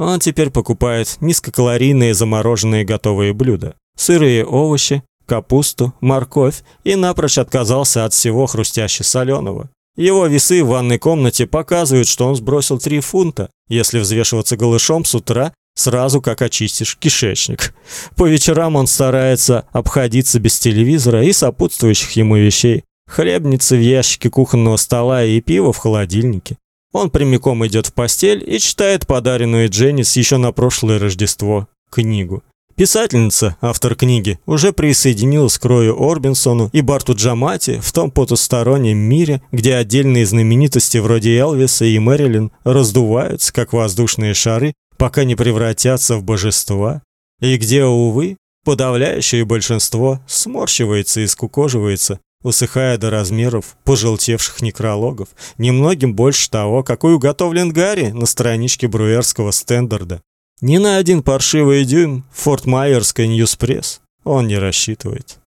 Он теперь покупает низкокалорийные замороженные готовые блюда, сырые овощи, капусту, морковь и напрочь отказался от всего хрустяще соленого. Его весы в ванной комнате показывают, что он сбросил 3 фунта, если взвешиваться голышом с утра, сразу как очистишь кишечник. По вечерам он старается обходиться без телевизора и сопутствующих ему вещей. Хлебницы в ящике кухонного стола и пиво в холодильнике. Он прямиком идет в постель и читает подаренную Дженнис еще на прошлое Рождество книгу. Писательница, автор книги, уже присоединилась к Рою Орбинсону и Барту Джамати в том потустороннем мире, где отдельные знаменитости вроде Элвиса и Мэрилин раздуваются, как воздушные шары, пока не превратятся в божества, и где, увы, подавляющее большинство сморщивается и скукоживается, усыхая до размеров пожелтевших некрологов, немногим больше того, какой уготовлен Гарри на страничке Бруерского Стандарда. Ни на один паршивый дюйм Форт-Майерской Ньюс-пресс он не рассчитывает.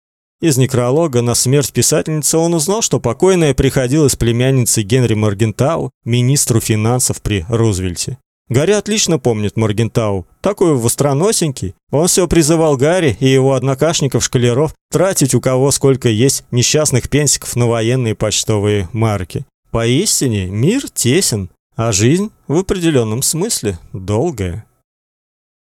Из некролога на смерть писательницы он узнал, что покойная приходилась племянницей Генри Моргентау, министру финансов при Рузвельте. Гарри отлично помнит Моргентау, такой востроносенький. Он все призывал Гарри и его однокашников-школяров тратить у кого сколько есть несчастных пенсиков на военные почтовые марки. Поистине мир тесен, а жизнь в определенном смысле долгая.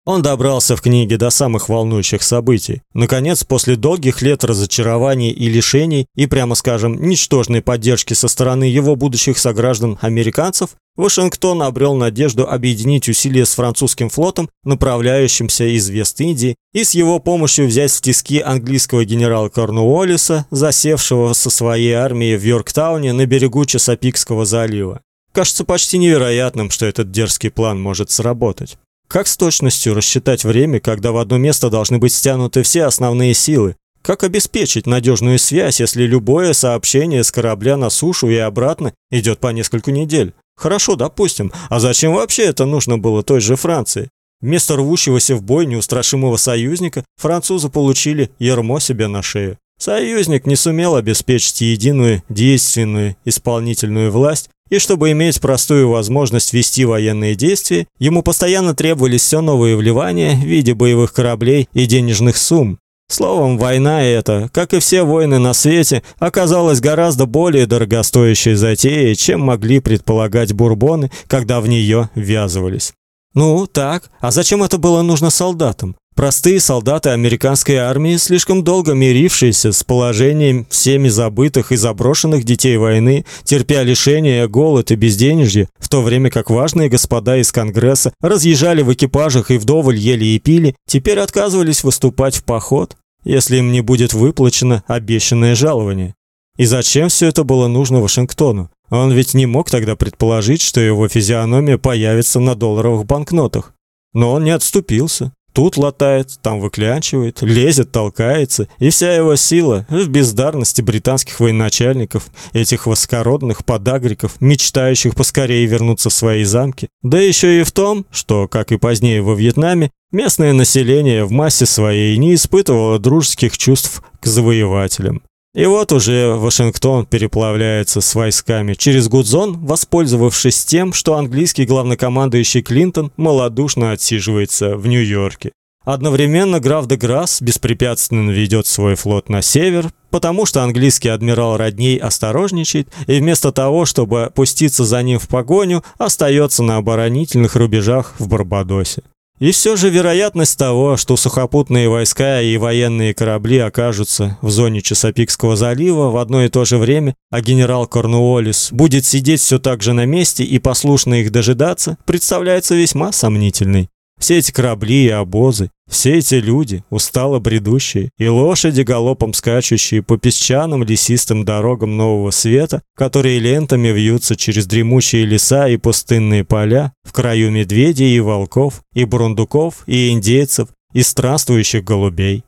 Он добрался в книге до самых волнующих событий. Наконец, после долгих лет разочарований и лишений и, прямо скажем, ничтожной поддержки со стороны его будущих сограждан-американцев, Вашингтон обрел надежду объединить усилия с французским флотом, направляющимся из Вест-Индии, и с его помощью взять в тиски английского генерала Корнуоллиса, засевшего со своей армией в Йорктауне на берегу Чесапикского залива. Кажется почти невероятным, что этот дерзкий план может сработать. Как с точностью рассчитать время, когда в одно место должны быть стянуты все основные силы? Как обеспечить надежную связь, если любое сообщение с корабля на сушу и обратно идет по несколько недель? Хорошо, допустим. А зачем вообще это нужно было той же Франции? Вместо рвущегося в бой неустрашимого союзника французы получили ярмо себе на шею. Союзник не сумел обеспечить единую действенную исполнительную власть, и чтобы иметь простую возможность вести военные действия, ему постоянно требовались все новые вливания в виде боевых кораблей и денежных сумм. Словом, война эта, как и все войны на свете, оказалась гораздо более дорогостоящей затеей, чем могли предполагать бурбоны, когда в нее ввязывались. Ну, так. А зачем это было нужно солдатам? Простые солдаты американской армии, слишком долго мирившиеся с положением всеми забытых и заброшенных детей войны, терпя лишения, голод и безденежье, в то время как важные господа из Конгресса разъезжали в экипажах и вдоволь ели и пили, теперь отказывались выступать в поход, если им не будет выплачено обещанное жалование. И зачем все это было нужно Вашингтону? Он ведь не мог тогда предположить, что его физиономия появится на долларовых банкнотах. Но он не отступился. Тут латает, там выклянчивает, лезет, толкается, и вся его сила в бездарности британских военачальников, этих воскородных подагриков, мечтающих поскорее вернуться в свои замки. Да еще и в том, что, как и позднее во Вьетнаме, местное население в массе своей не испытывало дружеских чувств к завоевателям. И вот уже Вашингтон переплавляется с войсками через Гудзон, воспользовавшись тем, что английский главнокомандующий Клинтон малодушно отсиживается в Нью-Йорке. Одновременно граф де Грасс беспрепятственно ведет свой флот на север, потому что английский адмирал Родней осторожничает и вместо того, чтобы пуститься за ним в погоню, остается на оборонительных рубежах в Барбадосе. И все же вероятность того, что сухопутные войска и военные корабли окажутся в зоне Чесапикского залива в одно и то же время, а генерал Корнуоллис будет сидеть все так же на месте и послушно их дожидаться, представляется весьма сомнительной. Все эти корабли и обозы, все эти люди, устало бредущие, и лошади галопом скачущие по песчаным лесистым дорогам нового света, которые лентами вьются через дремучие леса и пустынные поля, в краю медведей и волков, и бурундуков, и индейцев, и странствующих голубей.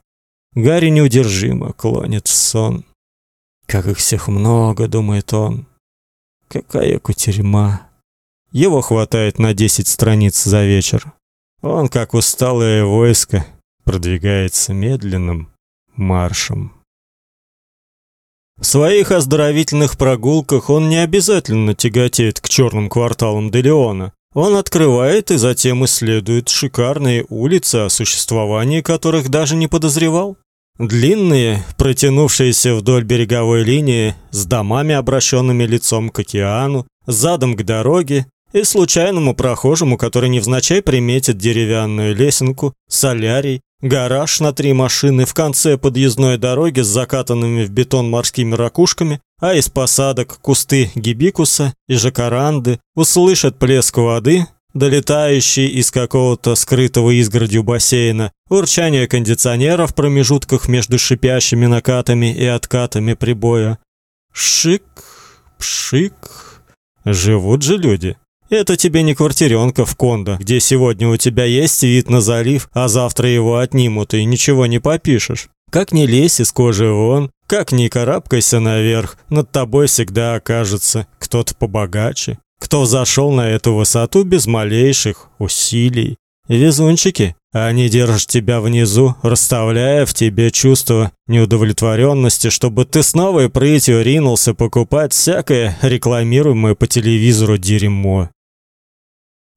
Гарри неудержимо клонит в сон. Как их всех много, думает он. Какая кутерьма. Его хватает на десять страниц за вечер. Он, как усталое войско, продвигается медленным маршем. В своих оздоровительных прогулках он не обязательно тяготеет к черным кварталам Делеона. Он открывает и затем исследует шикарные улицы, о существовании которых даже не подозревал. Длинные, протянувшиеся вдоль береговой линии, с домами, обращенными лицом к океану, задом к дороге и случайному прохожему, который невзначай приметит деревянную лесенку, солярий, гараж на три машины в конце подъездной дороги с закатанными в бетон морскими ракушками, а из посадок кусты гибикуса и жакаранды услышат плеск воды, долетающий из какого-то скрытого изгородью бассейна, урчание кондиционера в промежутках между шипящими накатами и откатами прибоя. Шик, пшик. Живут же люди. Это тебе не квартирёнка в Кондо, где сегодня у тебя есть вид на залив, а завтра его отнимут и ничего не попишешь. Как ни лезь из кожи вон, как ни карабкайся наверх, над тобой всегда окажется кто-то побогаче, кто зашел на эту высоту без малейших усилий. Везунчики, они держат тебя внизу, расставляя в тебе чувство неудовлетворенности, чтобы ты снова и прытью ринулся покупать всякое рекламируемое по телевизору дерьмо.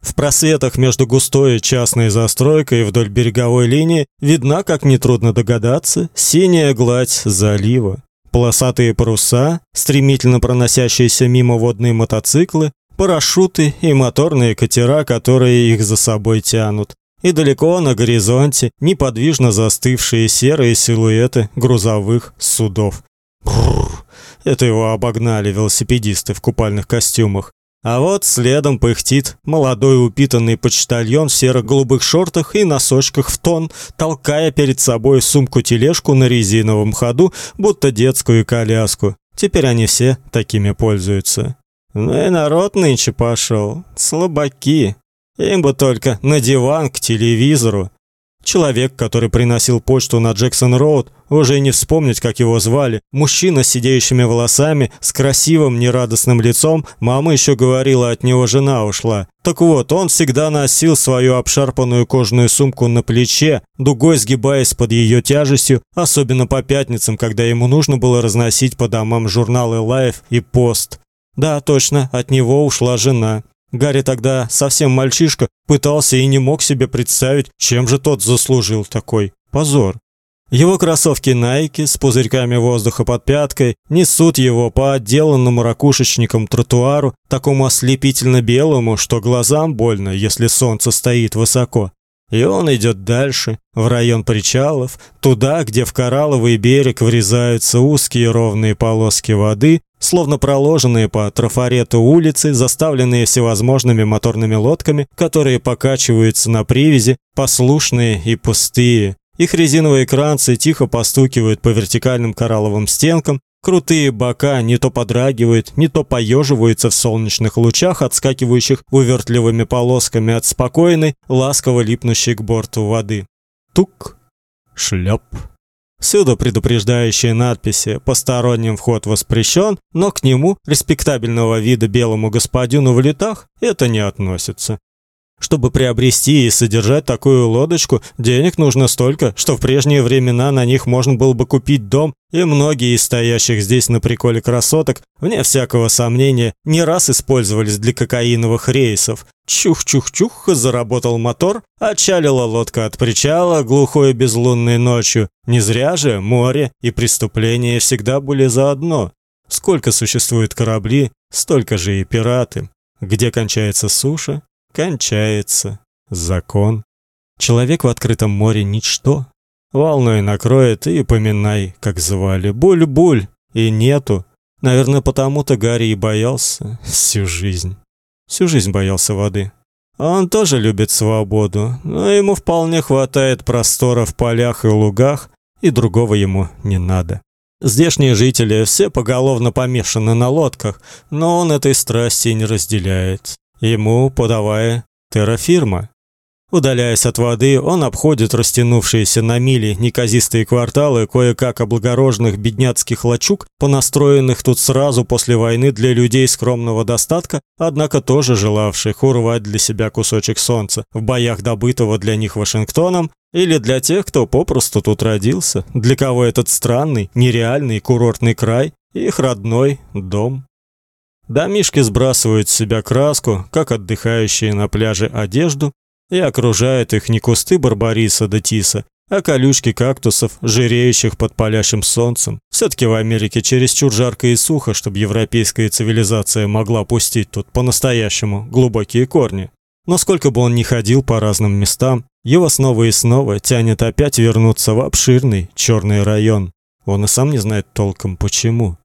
В просветах между густой частной застройкой вдоль береговой линии видна, как нетрудно догадаться, синяя гладь залива. Полосатые паруса, стремительно проносящиеся мимо водные мотоциклы, парашюты и моторные катера, которые их за собой тянут. И далеко на горизонте неподвижно застывшие серые силуэты грузовых судов. Бррр. Это его обогнали велосипедисты в купальных костюмах. А вот следом пыхтит молодой упитанный почтальон в серо-голубых шортах и носочках в тон, толкая перед собой сумку-тележку на резиновом ходу, будто детскую коляску. Теперь они все такими пользуются. Ну и народ нынче пошел. Слабаки. Им бы только на диван к телевизору. Человек, который приносил почту на Джексон-роуд, уже не вспомнить, как его звали. Мужчина с сидеющими волосами, с красивым нерадостным лицом. Мама еще говорила, от него жена ушла. Так вот, он всегда носил свою обшарпанную кожаную сумку на плече, дугой сгибаясь под ее тяжестью, особенно по пятницам, когда ему нужно было разносить по домам журналы Life и Post. Да, точно, от него ушла жена. Гарри тогда совсем мальчишка, пытался и не мог себе представить, чем же тот заслужил такой позор. Его кроссовки Nike с пузырьками воздуха под пяткой несут его по отделанному ракушечником тротуару, такому ослепительно белому, что глазам больно, если солнце стоит высоко. И он идет дальше, в район причалов, туда, где в коралловый берег врезаются узкие ровные полоски воды, словно проложенные по трафарету улицы, заставленные всевозможными моторными лодками, которые покачиваются на привязи, послушные и пустые. Их резиновые кранцы тихо постукивают по вертикальным коралловым стенкам, Крутые бока не то подрагивают, не то поеживаются в солнечных лучах, отскакивающих увертливыми полосками от спокойной, ласково липнущей к борту воды. Тук, шлеп. Всюду предупреждающие надписи «Посторонним вход воспрещен», но к нему, респектабельного вида белому господину в летах, это не относится. Чтобы приобрести и содержать такую лодочку, денег нужно столько, что в прежние времена на них можно было бы купить дом, и многие из стоящих здесь на приколе красоток, вне всякого сомнения, не раз использовались для кокаиновых рейсов. Чух-чух-чух, заработал мотор, отчалила лодка от причала глухой безлунной ночью. Не зря же море и преступления всегда были заодно. Сколько существует корабли, столько же и пираты. Где кончается суша, кончается закон. Человек в открытом море ничто. Волной накроет и поминай, как звали. Буль-буль, и нету. Наверное, потому-то Гарри и боялся всю жизнь. Всю жизнь боялся воды. Он тоже любит свободу, но ему вполне хватает простора в полях и лугах, и другого ему не надо. Здешние жители все поголовно помешаны на лодках, но он этой страсти не разделяет ему подавая террафирма. Удаляясь от воды, он обходит растянувшиеся на мили неказистые кварталы кое-как облагороженных бедняцких лачуг, понастроенных тут сразу после войны для людей скромного достатка, однако тоже желавших урвать для себя кусочек солнца в боях добытого для них Вашингтоном, или для тех, кто попросту тут родился, для кого этот странный, нереальный курортный край их родной дом. Домишки сбрасывают с себя краску, как отдыхающие на пляже одежду, и окружают их не кусты барбариса да тиса, а колючки кактусов, жиреющих под палящим солнцем. все таки в Америке чересчур жарко и сухо, чтобы европейская цивилизация могла пустить тут по-настоящему глубокие корни. Но сколько бы он ни ходил по разным местам, его снова и снова тянет опять вернуться в обширный черный район. Он и сам не знает толком почему.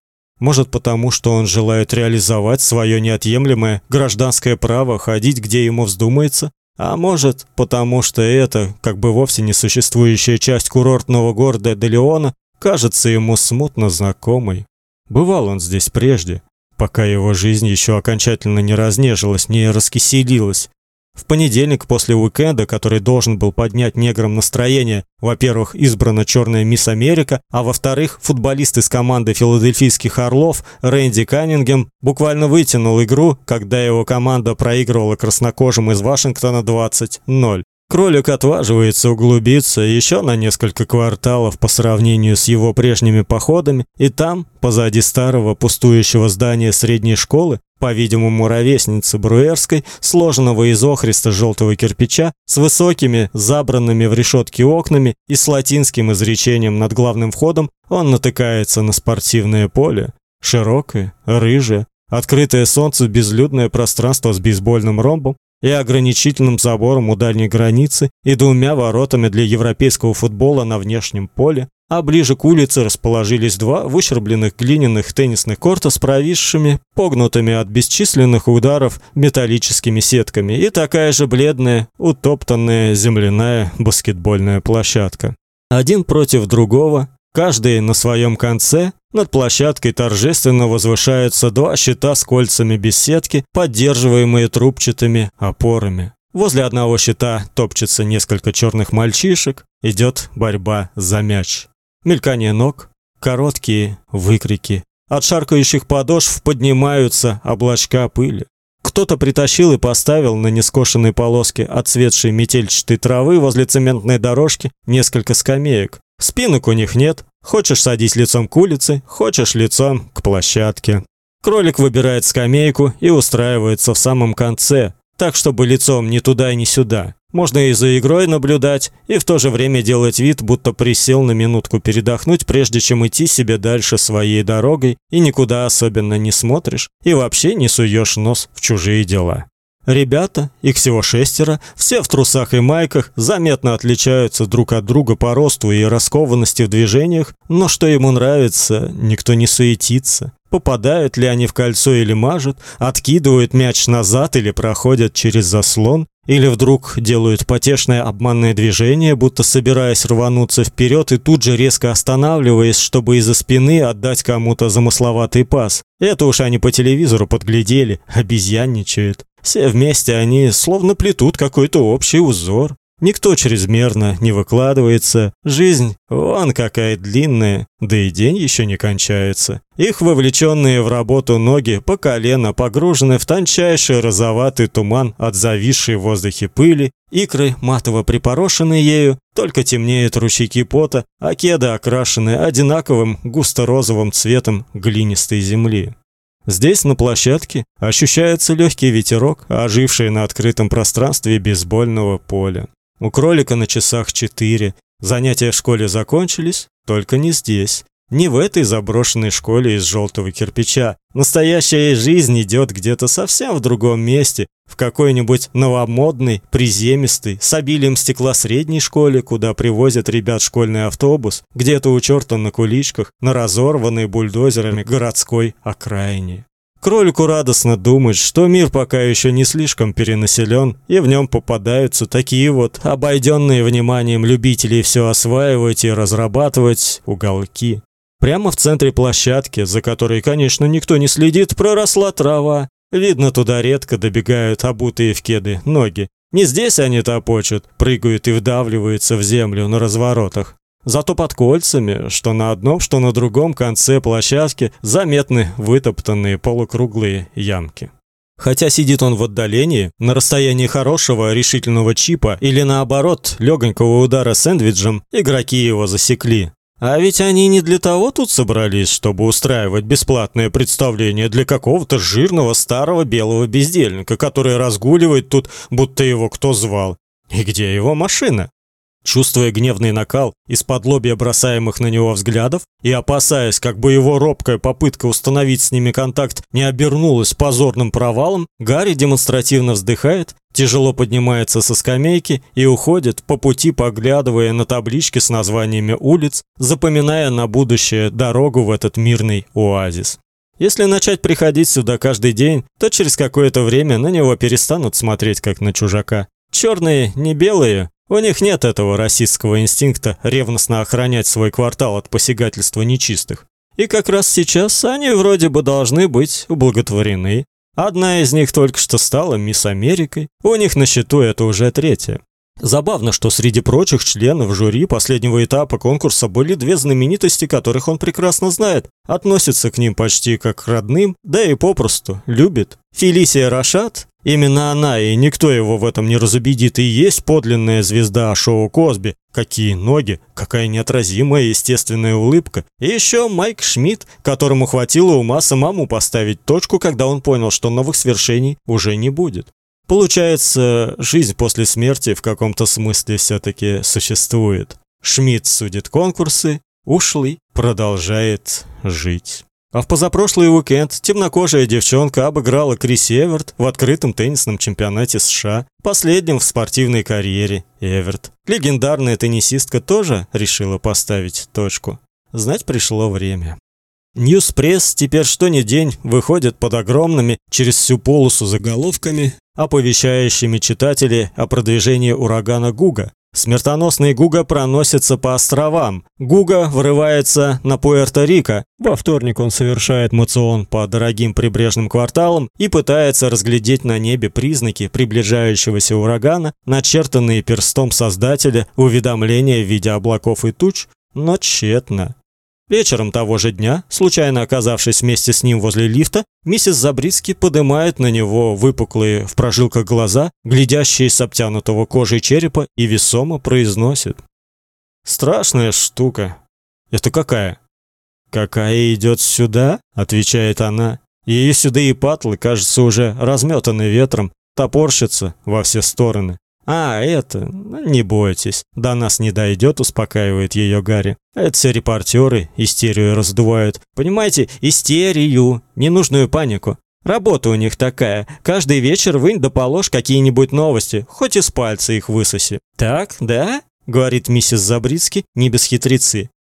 Может, потому что он желает реализовать свое неотъемлемое гражданское право ходить где ему вздумается, а может, потому что это, как бы вовсе не существующая часть курортного города Делеона, кажется ему смутно знакомой. Бывал он здесь прежде, пока его жизнь еще окончательно не разнежилась, не раскиселилась, в понедельник после уикенда, который должен был поднять неграм настроение, во-первых, избрана черная мисс Америка, а во-вторых, футболист из команды филадельфийских Орлов Рэнди Каннингем буквально вытянул игру, когда его команда проигрывала краснокожим из Вашингтона 20-0. Кролик отваживается углубиться еще на несколько кварталов по сравнению с его прежними походами, и там, позади старого пустующего здания средней школы, по-видимому, ровесницы Бруерской, сложенного из охриста желтого кирпича, с высокими, забранными в решетки окнами и с латинским изречением над главным входом, он натыкается на спортивное поле, широкое, рыжее, открытое солнцу безлюдное пространство с бейсбольным ромбом, и ограничительным забором у дальней границы и двумя воротами для европейского футбола на внешнем поле, а ближе к улице расположились два выщербленных глиняных теннисных корта с провисшими, погнутыми от бесчисленных ударов металлическими сетками и такая же бледная, утоптанная земляная баскетбольная площадка. Один против другого, каждый на своем конце, над площадкой торжественно возвышаются два щита с кольцами без сетки, поддерживаемые трубчатыми опорами. Возле одного щита топчется несколько черных мальчишек, идет борьба за мяч. Мелькание ног, короткие выкрики. От шаркающих подошв поднимаются облачка пыли. Кто-то притащил и поставил на нескошенной полоске отцветшей метельчатой травы возле цементной дорожки несколько скамеек. Спинок у них нет, Хочешь садись лицом к улице, хочешь лицом к площадке. Кролик выбирает скамейку и устраивается в самом конце, так чтобы лицом ни туда ни сюда. Можно и за игрой наблюдать, и в то же время делать вид, будто присел на минутку передохнуть, прежде чем идти себе дальше своей дорогой, и никуда особенно не смотришь, и вообще не суешь нос в чужие дела. Ребята, их всего шестеро, все в трусах и майках, заметно отличаются друг от друга по росту и раскованности в движениях, но что ему нравится, никто не суетится. Попадают ли они в кольцо или мажут, откидывают мяч назад или проходят через заслон, или вдруг делают потешное обманное движение, будто собираясь рвануться вперед и тут же резко останавливаясь, чтобы из-за спины отдать кому-то замысловатый пас. Это уж они по телевизору подглядели, обезьянничают. Все вместе они словно плетут какой-то общий узор. Никто чрезмерно не выкладывается. Жизнь вон какая длинная, да и день еще не кончается. Их вовлеченные в работу ноги по колено погружены в тончайший розоватый туман от зависшей в воздухе пыли, икры матово припорошены ею, только темнеют ручейки пота, а кеды окрашены одинаковым густо-розовым цветом глинистой земли. Здесь, на площадке, ощущается легкий ветерок, оживший на открытом пространстве бейсбольного поля. У кролика на часах четыре. Занятия в школе закончились, только не здесь. Не в этой заброшенной школе из желтого кирпича. Настоящая жизнь идет где-то совсем в другом месте, в какой-нибудь новомодной, приземистой, с обилием стекла средней школе, куда привозят ребят школьный автобус, где-то у черта на куличках, на разорванной бульдозерами городской окраине. Кролику радостно думать, что мир пока еще не слишком перенаселен, и в нем попадаются такие вот обойденные вниманием любителей все осваивать и разрабатывать уголки. Прямо в центре площадки, за которой, конечно, никто не следит, проросла трава. Видно, туда редко добегают обутые в кеды ноги. Не здесь они топочут, прыгают и вдавливаются в землю на разворотах. Зато под кольцами, что на одном, что на другом конце площадки, заметны вытоптанные полукруглые ямки. Хотя сидит он в отдалении, на расстоянии хорошего решительного чипа или наоборот, легонького удара сэндвичем, игроки его засекли. А ведь они не для того тут собрались, чтобы устраивать бесплатное представление для какого-то жирного старого белого бездельника, который разгуливает тут, будто его кто звал. И где его машина? Чувствуя гневный накал из-под лобья бросаемых на него взглядов и опасаясь, как бы его робкая попытка установить с ними контакт не обернулась позорным провалом, Гарри демонстративно вздыхает, тяжело поднимается со скамейки и уходит, по пути поглядывая на таблички с названиями улиц, запоминая на будущее дорогу в этот мирный оазис. Если начать приходить сюда каждый день, то через какое-то время на него перестанут смотреть как на чужака. Черные, не белые, у них нет этого расистского инстинкта ревностно охранять свой квартал от посягательства нечистых. И как раз сейчас они вроде бы должны быть ублаготворены. Одна из них только что стала мисс Америкой. У них на счету это уже третья. Забавно, что среди прочих членов жюри последнего этапа конкурса были две знаменитости, которых он прекрасно знает, относится к ним почти как к родным, да и попросту любит. Фелисия Рашат Именно она и никто его в этом не разубедит и есть подлинная звезда шоу Косби. Какие ноги, какая неотразимая естественная улыбка. И еще Майк Шмидт, которому хватило ума самому поставить точку, когда он понял, что новых свершений уже не будет. Получается, жизнь после смерти в каком-то смысле все таки существует. Шмидт судит конкурсы, ушлый продолжает жить. А в позапрошлый уикенд темнокожая девчонка обыграла Крис Эверт в открытом теннисном чемпионате США, последнем в спортивной карьере Эверт. Легендарная теннисистка тоже решила поставить точку. Знать пришло время. Ньюспресс теперь что ни день выходит под огромными через всю полосу заголовками, оповещающими читателей о продвижении урагана Гуга, Смертоносный Гуга проносится по островам. Гуга врывается на Пуэрто-Рико. Во вторник он совершает мацион по дорогим прибрежным кварталам и пытается разглядеть на небе признаки приближающегося урагана, начертанные перстом создателя уведомления в виде облаков и туч, но тщетно. Вечером того же дня, случайно оказавшись вместе с ним возле лифта, миссис Забрицки поднимает на него выпуклые в прожилках глаза, глядящие с обтянутого кожей черепа, и весомо произносит: "Страшная штука. Это какая?" "Какая идет сюда?" отвечает она. Ее седые патлы, кажется, уже разметаны ветром, топорщатся во все стороны. А, это, ну, не бойтесь, до нас не дойдет, успокаивает ее Гарри. Это все репортеры истерию раздувают. Понимаете, истерию, ненужную панику. Работа у них такая. Каждый вечер вынь да положь какие-нибудь новости, хоть из пальца их высоси. Так, да? говорит миссис Забрицки, не без хитрецы.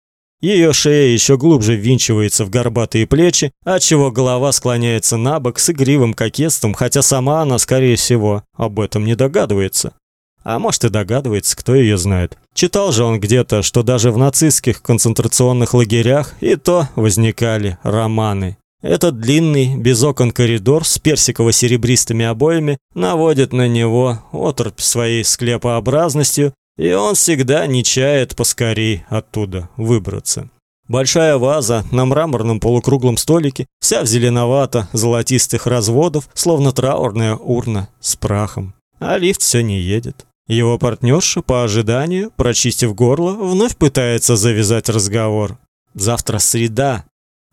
Ее шея еще глубже ввинчивается в горбатые плечи, отчего голова склоняется на бок с игривым кокетством, хотя сама она, скорее всего, об этом не догадывается. А может и догадывается, кто ее знает. Читал же он где-то, что даже в нацистских концентрационных лагерях и то возникали романы. Этот длинный, без окон коридор с персиково-серебристыми обоями наводит на него оторопь своей склепообразностью, и он всегда не чает поскорей оттуда выбраться. Большая ваза на мраморном полукруглом столике, вся в зеленовато-золотистых разводов, словно траурная урна с прахом. А лифт все не едет. Его партнерша, по ожиданию, прочистив горло, вновь пытается завязать разговор. Завтра среда.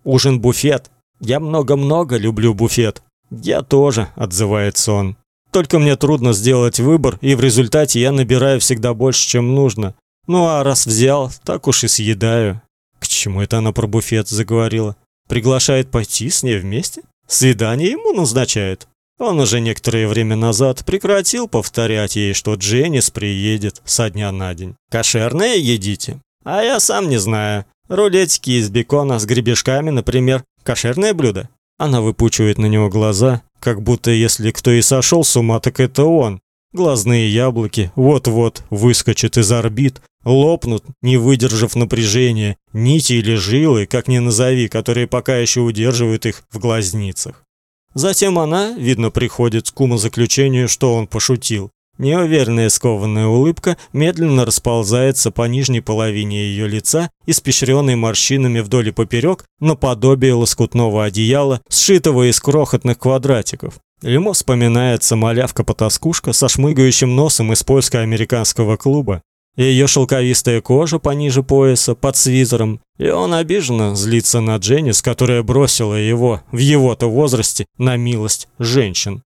Ужин-буфет. Я много-много люблю буфет. Я тоже, отзывается он. Только мне трудно сделать выбор, и в результате я набираю всегда больше, чем нужно. Ну а раз взял, так уж и съедаю. К чему это она про буфет заговорила? Приглашает пойти с ней вместе? Свидание ему назначает. Он уже некоторое время назад прекратил повторять ей, что Дженнис приедет со дня на день. Кошерное едите? А я сам не знаю. Рулетики из бекона с гребешками, например, кошерное блюдо. Она выпучивает на него глаза, как будто если кто и сошел с ума, так это он. Глазные яблоки вот-вот выскочат из орбит, лопнут, не выдержав напряжения, нити или жилы, как ни назови, которые пока еще удерживают их в глазницах. Затем она, видно, приходит к умозаключению, что он пошутил. Неуверенная скованная улыбка медленно расползается по нижней половине ее лица, испещренной морщинами вдоль и поперек, наподобие лоскутного одеяла, сшитого из крохотных квадратиков. Ему вспоминается малявка-потаскушка со шмыгающим носом из польско-американского клуба. Ее шелковистая кожа пониже пояса, под свитером, и он обиженно злится на Дженнис, которая бросила его в его-то возрасте на милость женщин.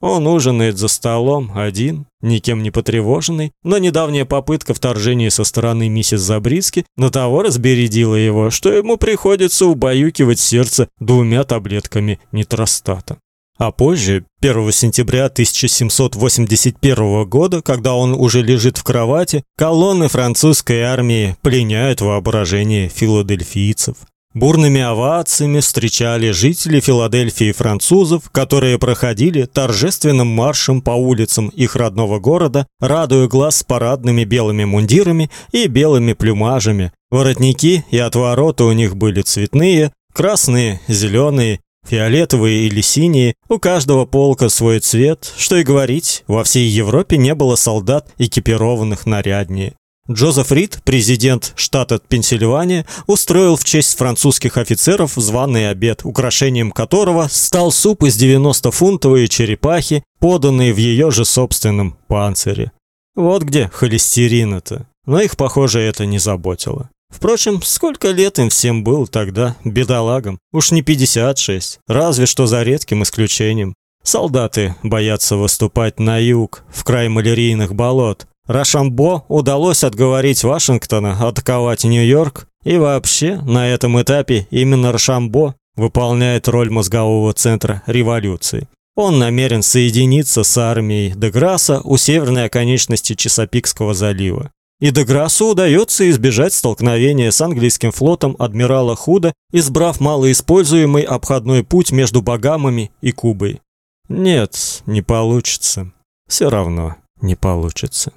Он ужинает за столом один, никем не потревоженный, но недавняя попытка вторжения со стороны миссис Забриски на того разбередила его, что ему приходится убаюкивать сердце двумя таблетками нитростата. А позже, 1 сентября 1781 года, когда он уже лежит в кровати, колонны французской армии пленяют воображение филадельфийцев. Бурными овациями встречали жители Филадельфии французов, которые проходили торжественным маршем по улицам их родного города, радуя глаз парадными белыми мундирами и белыми плюмажами. Воротники и отвороты у них были цветные, красные, зеленые, фиолетовые или синие. У каждого полка свой цвет. Что и говорить, во всей Европе не было солдат экипированных наряднее. Джозеф Рид, президент штата Пенсильвания, устроил в честь французских офицеров званый обед, украшением которого стал суп из 90-фунтовой черепахи, поданный в ее же собственном панцире. Вот где холестерин-то. Но их, похоже, это не заботило. Впрочем, сколько лет им всем было тогда, бедолагам? Уж не 56, разве что за редким исключением. Солдаты боятся выступать на юг, в край малярийных болот, Рашамбо удалось отговорить Вашингтона атаковать Нью-Йорк, и вообще, на этом этапе именно Рашамбо выполняет роль мозгового центра революции. Он намерен соединиться с армией Деграсса у северной оконечности Чесапикского залива. И Деграссу удается избежать столкновения с английским флотом адмирала Худа, избрав малоиспользуемый обходной путь между Багамами и Кубой. Нет, не получится. Все равно не получится.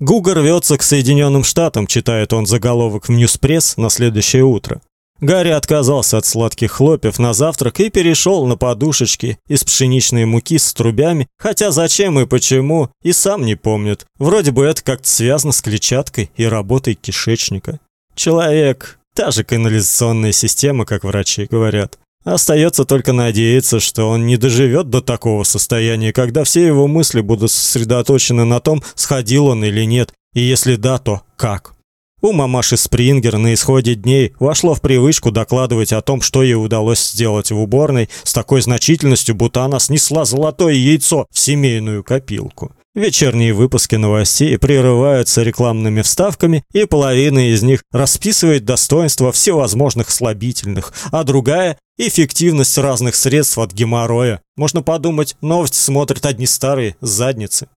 Гуга рвется к Соединенным Штатам, читает он заголовок в Ньюспресс на следующее утро. Гарри отказался от сладких хлопьев на завтрак и перешел на подушечки из пшеничной муки с трубями, хотя зачем и почему, и сам не помнит. Вроде бы это как-то связано с клетчаткой и работой кишечника. Человек – та же канализационная система, как врачи говорят. Остается только надеяться, что он не доживет до такого состояния, когда все его мысли будут сосредоточены на том, сходил он или нет, и если да, то как. У мамаши Спрингер на исходе дней вошло в привычку докладывать о том, что ей удалось сделать в уборной с такой значительностью, будто она снесла золотое яйцо в семейную копилку. Вечерние выпуски новостей прерываются рекламными вставками, и половина из них расписывает достоинства всевозможных слабительных, а другая эффективность разных средств от геморроя. Можно подумать, новости смотрят одни старые задницы.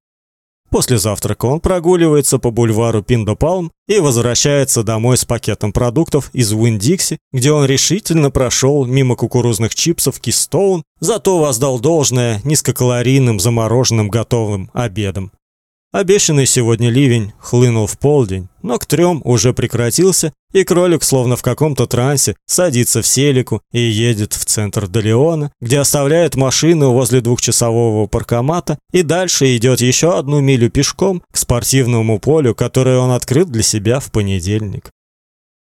После завтрака он прогуливается по бульвару Пиндопалм и возвращается домой с пакетом продуктов из Уиндикси, где он решительно прошел мимо кукурузных чипсов Кистоун, зато воздал должное низкокалорийным замороженным готовым обедом. Обещанный сегодня ливень хлынул в полдень, но к трем уже прекратился, и кролик, словно в каком-то трансе, садится в селику и едет в центр Далеона, где оставляет машину возле двухчасового паркомата и дальше идет еще одну милю пешком к спортивному полю, которое он открыл для себя в понедельник.